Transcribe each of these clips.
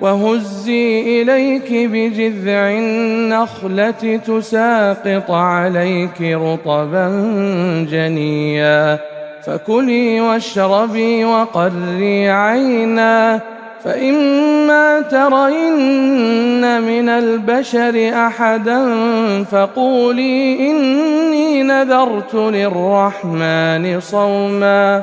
وهزي إليك بجذع النخلة تساقط عليك رطبا جنيا. فكلي واشربي وقري عينا. فإما ترين من البشر أحدا فقولي إني نذرت للرحمن صوما.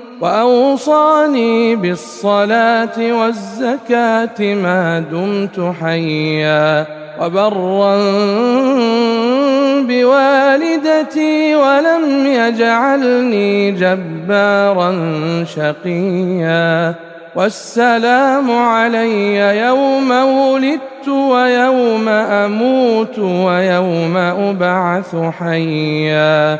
وأوصاني بالصلاة والزكاة ما دمت حيا وبرا بوالدتي ولم يجعلني جبارا شقيا والسلام علي يوم ولدت ويوم أموت ويوم أبعث حيا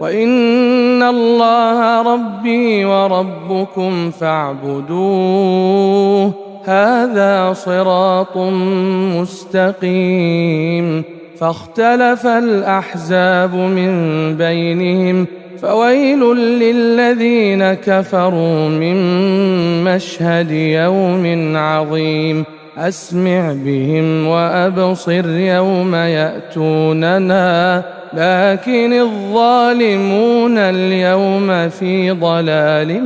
وان الله ربي وربكم فاعبدوه هذا صراط مستقيم فاختلف الأحزاب من بينهم فويل للذين كفروا من مشهد يوم عظيم أسمع بهم وأبصر يوم يأتوننا لكن الظالمون اليوم في ضلال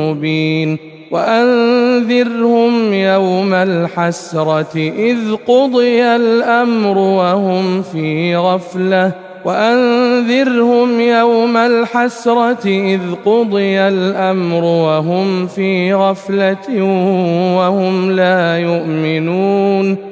مبين. وأنذرهم يوم الحسرة إذ قضي الأمر وهم في غفلة. وأنذرهم يوم الحسرة إذ قضي الأمر وهم في غفلة وهم لا يؤمنون.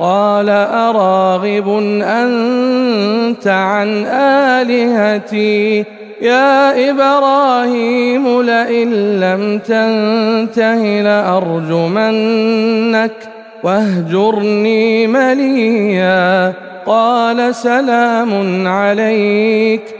قال أراغب أنت عن آلهتي؟ يا إبراهيم لئن لم تنته لأرجمنك واهجرني مليا. قال سلام عليك.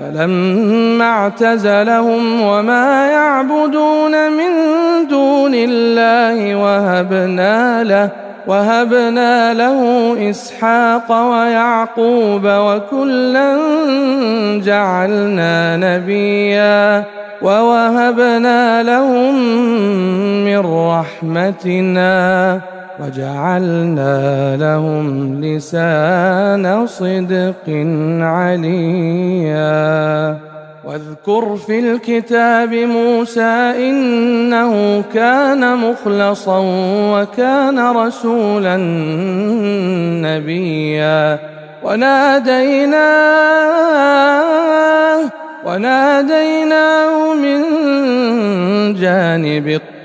فلما اعتزلهم وما يعبدون من دون الله وهبنا له وهبنا له إسحاق ويعقوب وكلا جعلنا نبيا ووهبنا لهم من رحمتنا وجعلنا لهم لسان صدق عليا. واذكر في الكتاب موسى إنه كان مخلصا وكان رسولا نبيا. وناديناه وناديناه من جانب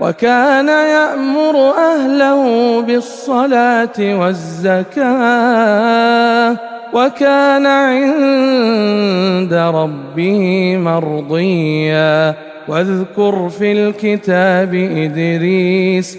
وكان يأمر أهله بالصلاة والزكاة وكان عند ربه مرضيا. واذكر في الكتاب إدريس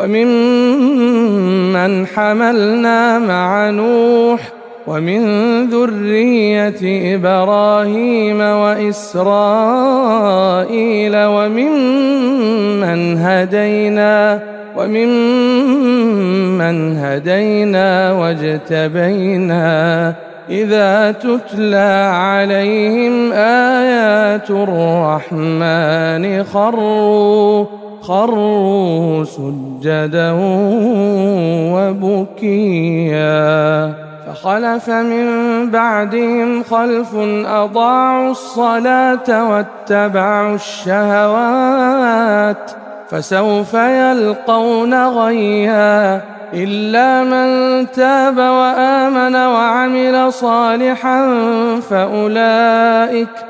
وممن حملنا مع نوح ومن ذرية إبراهيم وإسرائيل وممن هدينا وممن هدينا واجتبينا إذا تتلى عليهم آيات الرحمن خروا خروا سجدا وبكيا فخلف من بعدهم خلف أضاعوا الصلاة واتبعوا الشهوات فسوف يلقون غيّا إلا من تاب وآمن وعمل صالحا فأولئك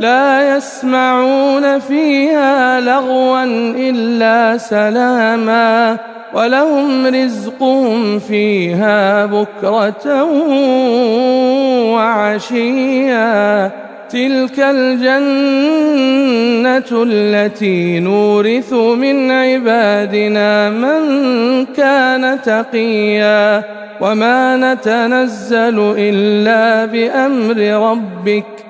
لا يسمعون فيها لغوا إلا سلاما ولهم رزقهم فيها بكرة وعشيا. تلك الجنة التي نورث من عبادنا من كان تقيا وما نتنزل إلا بأمر ربك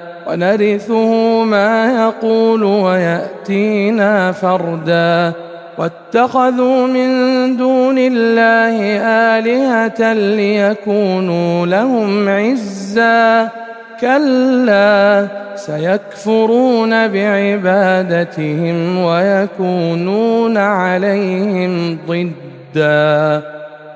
ونرثه ما يقول ويأتينا فردا. واتخذوا من دون الله آلهة ليكونوا لهم عزا. كلا سيكفرون بعبادتهم ويكونون عليهم ضدا.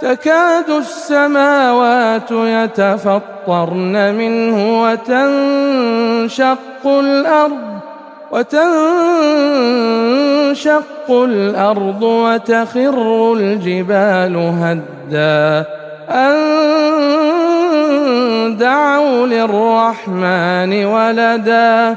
تكاد السماوات يتفطرن منه وتنشق الأرض وتنشق الأرض وتخر الجبال هدا. أن دعوا للرحمن ولدا.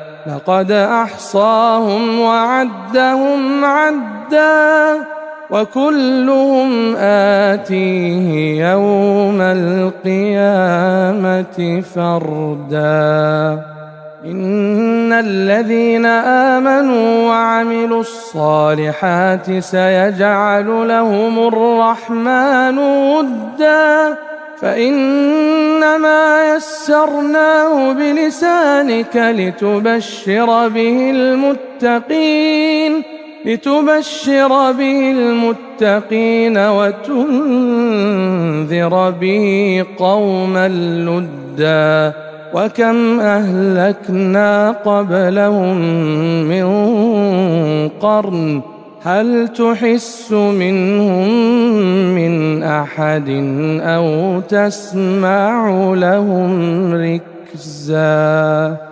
لقد أحصاهم وعدهم عدا وكلهم آتيه يوم القيامة فردا. إن الذين آمنوا وعملوا الصالحات سيجعل لهم الرحمن ودا. فإنما يسرناه بلسانك لتبشر به المتقين لتبشر به المتقين وتنذر به قوما لدا. وكم أهلكنا قبلهم من قرن هل تحس منهم من أحد أو تسمع لهم ركزا؟